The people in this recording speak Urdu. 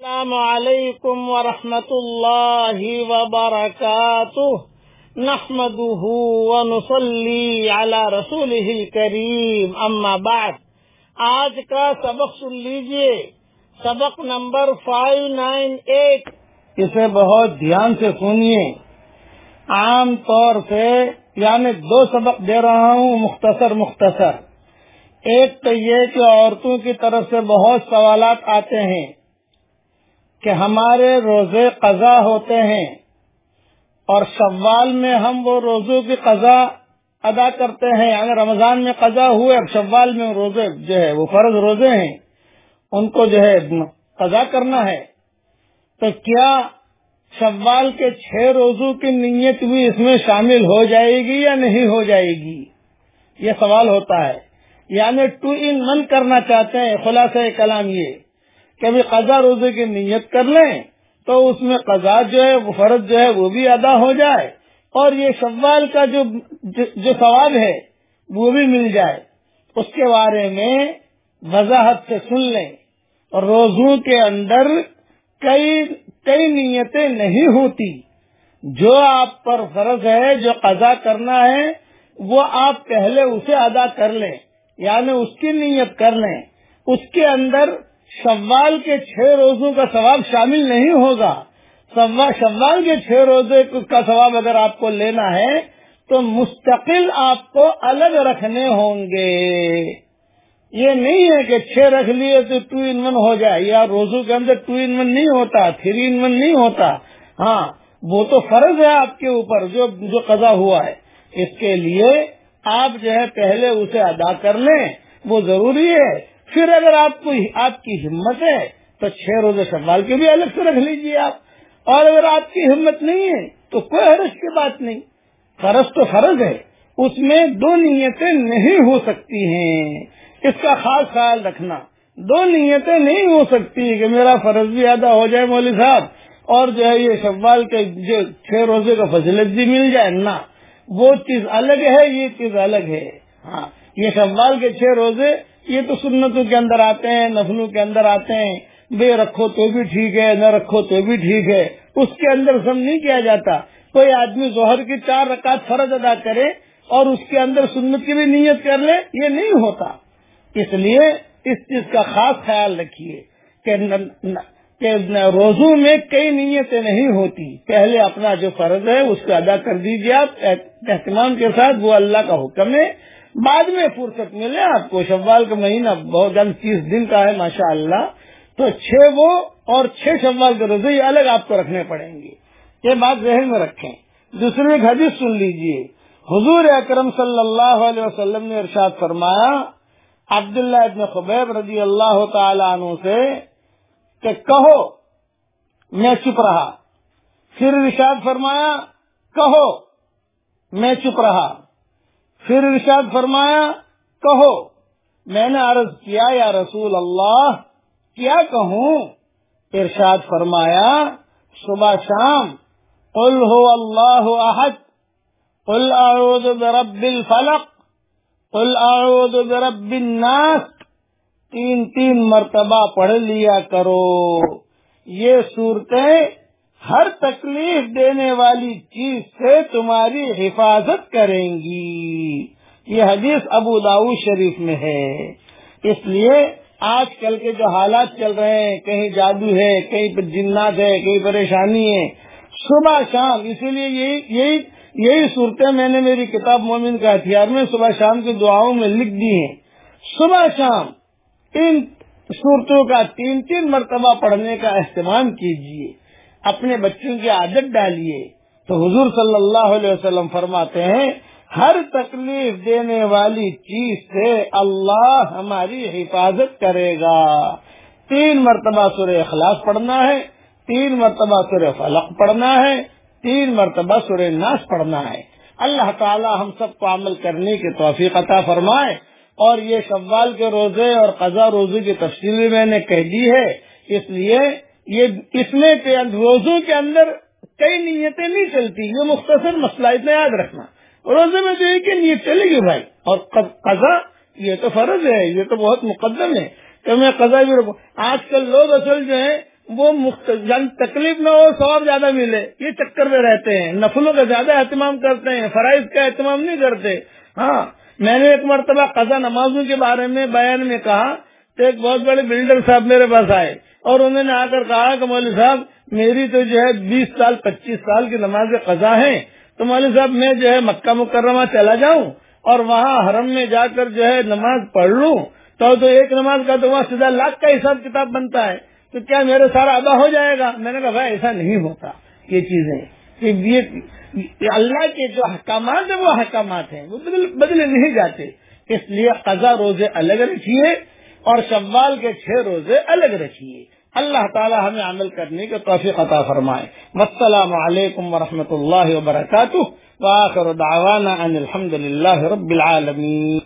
السلام علیکم ورحمۃ اللہ وبرکاتہ نحمده ونصلي على رسوله الكريم. اما بعد، آج کا سبق سن لیجیے. سبق نمبر فائیو نائن ایٹ اسے بہت دھیان سے سنیے. عام طور سے یعنی دو سبق دے رہا ہوں، مختصر مختصر. ایک تو یہ کہ عورتوں کی طرف سے بہت سوالات آتے ہیں. کہ ہمارے روزے قضا ہوتے ہیں اور شوال میں ہم وہ روزوں کی قضا ادا کرتے ہیں۔ یعنی رمضان میں قضا ہوئے، اب شوال میں روزے جو ہے، وہ فرض روزے ہیں، ان کو جو ہے قضا کرنا ہے۔ تو کیا شوال کے چھ روزوں کی نیت بھی اس میں شامل ہو جائے گی یا نہیں ہو جائے گی؟ یہ سوال ہوتا ہے۔ یعنی ٹو ان ون کرنا چاہتے ہیں، خلاصہ کلام یہ۔ کہ ابھی قضا روزے کی نیت کر لیں تو اس میں قضا جو ہے، وہ فرض جو ہے، وہ بھی ادا ہو جائے۔ اور یہ شوال کا جو جو ثواب ہے، وہ بھی مل جائے۔ اس کے بارے میں وضاحت سے سن لیں۔ روزوں کے اندر کئی کئی نیتیں نہیں ہوتی۔ جو آپ پر فرض ہے، جو قضا کرنا ہے، وہ آپ پہلے اسے ادا کر لیں۔ یعنی اس کی نیت کر لیں۔ اس کے اندر شوال کے چھ روزوں کا ثواب شامل نہیں ہوگا۔ شوال کے چھ روزے کا ثواب اگر آپ کو لینا ہے، تو مستقل آپ کو الگ رکھنے ہوں گے۔ یہ نہیں ہے کہ چھ رکھ لیے تو ٹو ان ون ہو جائے، یا روزوں کے اندر ٹو ان ون نہیں ہوتا، تھری ان ون نہیں ہوتا۔ ہاں وہ تو فرض ہے آپ کے اوپر، جو جو قضا ہوا ہے۔ اس کے لیے آپ جو ہے پہلے اسے ادا کر لیں۔ وہ ضروری ہے۔ پھر اگر آپ کو آپ کی ہمت ہے، تو چھ روزے سوال کے بھی الگ سے رکھ لیجیے آپ۔ اور اگر آپ کی ہمت نہیں ہے، تو کوئی حرض کی بات نہیں۔ فرض تو فرض ہے، اس میں دو نیتیں نہیں ہو سکتی ہیں۔ اس کا خاص خیال رکھنا۔ دو نیتیں نہیں ہو سکتی کہ میرا فرض بھی ادا ہو جائے مولوی صاحب، اور جو ہے یہ شوال کے جو چھ روزے کا فضلت بھی مل جائے۔ نہ، وہ چیز الگ ہے، یہ چیز الگ ہے۔ ہاں یہ شوال کے چھ روزے یہ تو سنتوں کے اندر آتے ہیں، نفلوں کے اندر آتے ہیں، بے رکھو تو بھی ٹھیک ہے، نہ رکھو تو بھی ٹھیک ہے۔ اس کے اندر سم نہیں کیا جاتا۔ کوئی آدمی ظہر کی چار رکعت فرض ادا کرے اور اس کے اندر سنت کی بھی نیت کر لے، یہ نہیں ہوتا۔ اس لیے اس چیز کا خاص خیال رکھیے کہ روزوں میں کئی نیتیں نہیں ہوتی۔ پہلے اپنا جو فرض ہے اس کو ادا کر دیجیے آپ اہتمام کے ساتھ وہ اللہ کا حکم ہے۔ بعد میں فرصت ملے آپ کو شوال کا مہینہ بہت جلد تیس دن کا ہے ماشاء اللہ تو چھ وہ اور چھ شوال کے روزے یہ الگ آپ کو رکھنے پڑیں گے۔ یہ بات ذہن میں رکھیں۔ دوسری ایک حدیث سن لیجیے۔ حضور اکرم صلی اللہ علیہ وسلم نے ارشاد فرمایا، عبداللہ ابن خبیب رضی اللہ تعالی عنہ سے کہ کہو، میں چپ رہا۔ پھر ارشاد فرمایا، کہو، میں چپ رہا۔ پھر ارشاد فرمایا، کہو، میں نے عرض کیا، یا رسول اللہ، کیا کہوں؟ ارشاد فرمایا، صبح شام، قل هو اللہ احد، قل اعوذ برب الفلق، قل اعوذ برب الناس، تین تین مرتبہ پڑھ لیا کرو۔ یہ صورتیں ہر تکلیف دینے والی چیز سے تمہاری حفاظت کریں گی۔ یہ حدیث ابو داؤ شریف میں ہے۔ اس لیے آج کل کے جو حالات چل رہے ہیں، کہیں جادو ہے، کہیں پر جنات ہے، کہیں پریشانی ہے، صبح شام، اسی لیے یہی یہی یہی صورتیں میں نے میری کتاب مومن کا ہتھیار میں صبح شام کی دعاؤں میں لکھ دی ہیں۔ صبح شام، ان صورتوں کا تین تین مرتبہ پڑھنے کا اہتمام کیجیے اپنے بچوں کی عادت ڈالیے۔ تو حضور صلی اللہ علیہ وسلم فرماتے ہیں، ہر تکلیف دینے والی چیز سے اللہ ہماری حفاظت کرے گا۔ تین مرتبہ سورہ اخلاص پڑھنا ہے، تین مرتبہ سورہ فلق پڑھنا ہے، تین مرتبہ سورہ ناس پڑھنا ہے۔ اللہ تعالی ہم سب کو عمل کرنے کی توفیق عطا فرمائے۔ اور یہ شوال کے روزے اور قضا روزے کی تفصیل میں نے کہہ دی ہے۔ اس لیے یہ اس میں روزوں کے اندر کئی نیتیں نہیں چلتی، یہ مختصر مسئلہ اتنا یاد رکھنا۔ روزے میں تو ایک ہی نیت چلے گی بھائی۔ اور قضا یہ تو فرض ہے، یہ تو بہت مقدم ہے کہ میں قضا بھی رکھوں۔ آج کل لوگ اصل جو ہے وہ یعنی تکلیف نہ ہو ثواب زیادہ ملے۔ یہ چکر میں رہتے ہیں، نفلوں کا زیادہ اہتمام کرتے ہیں، فرائض کا اہتمام نہیں کرتے۔ ہاں میں نے ایک مرتبہ قضا نمازوں کے بارے میں بیان میں کہا تو ایک بہت بڑے بلڈر صاحب میرے پاس آئے۔ اور انہوں نے آ کر کہا کہ مولوی صاحب، میری تو جو ہے بیس سال، پچیس سال کی نماز قضا ہے تو مولوی صاحب، میں جو ہے مکہ مکرمہ چلا جاؤں اور وہاں حرم میں جا کر جو ہے نماز پڑھ لوں، تو تو ایک نماز کا تو وہاں سیدھا لاکھ کا حساب کتاب بنتا ہے، تو کیا میرے سارا ادا ہو جائے گا؟ میں نے کہا، بھائی، ایسا نہیں ہوتا، یہ چیزیں کہ یہ اللہ کے جو احکامات ہیں، وہ احکامات ہیں، وہ بدلے نہیں جاتے، اس لیے قضا روزے الگ رکھیے اور شوال کے چھ روزے الگ رکھیے۔ اللہ تعالی ہمیں عمل کرنے کے توفیق عطا فرمائے۔ السلام علیکم ورحمۃ اللہ وبرکاتہ۔ وآخر دعوانا ان الحمد للہ رب العالمین۔